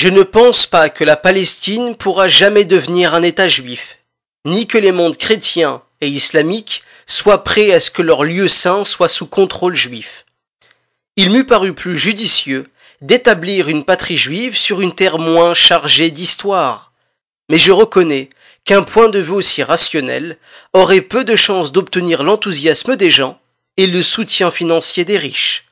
Je ne pense pas que la Palestine pourra jamais devenir un État juif, ni que les mondes chrétiens et islamiques soient prêts à ce que leur lieu saint soit sous contrôle juif. Il m'eût paru plus judicieux d'établir une patrie juive sur une terre moins chargée d'histoire. Mais je reconnais qu'un point de vue aussi rationnel aurait peu de chances d'obtenir l'enthousiasme des gens et le soutien financier des riches.